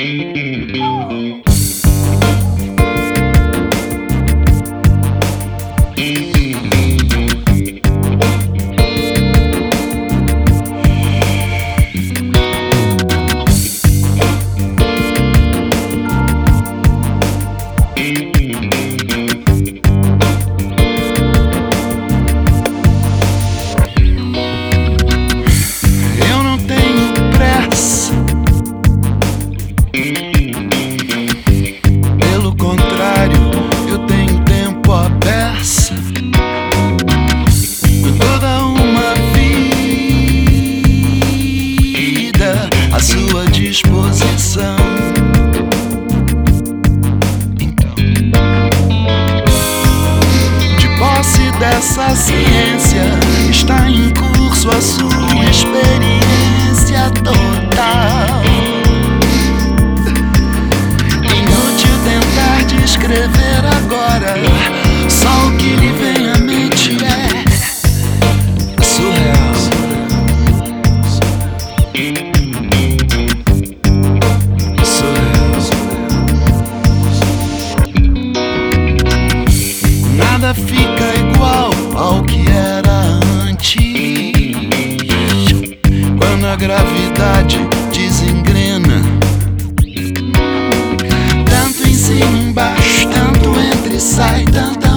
Thank sua disposição. Então, de posse dessa ciência, está em curso a sua experiência total. Inútil tentar descrever agora. gravidade desengrena. Tanto em cima, embaixo, tanto entra e sai, tanta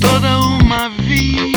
Toda uma vida.